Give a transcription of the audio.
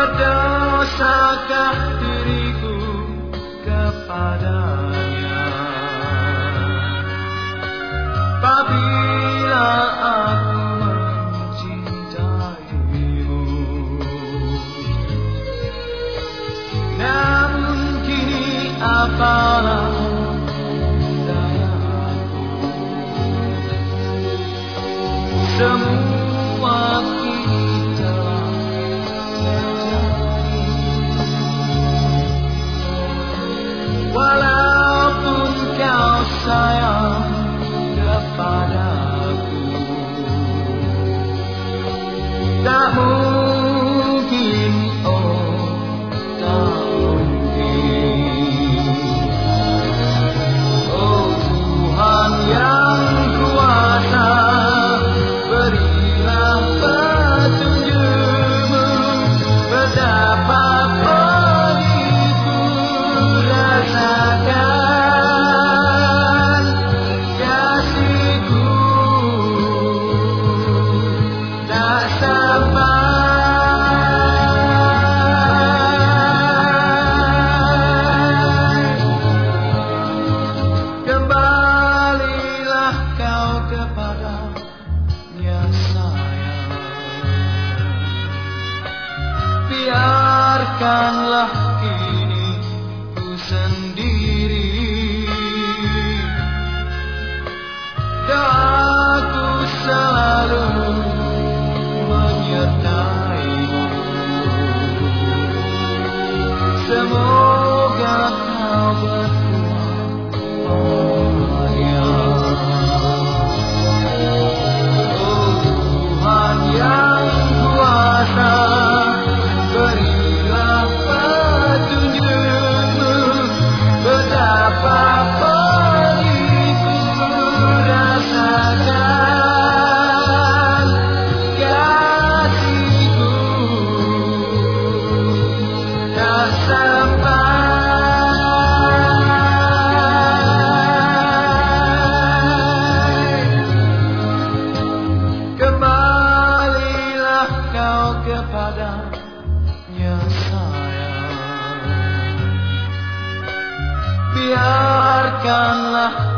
berdosakah diriku kepadamu Shemot. Janganlah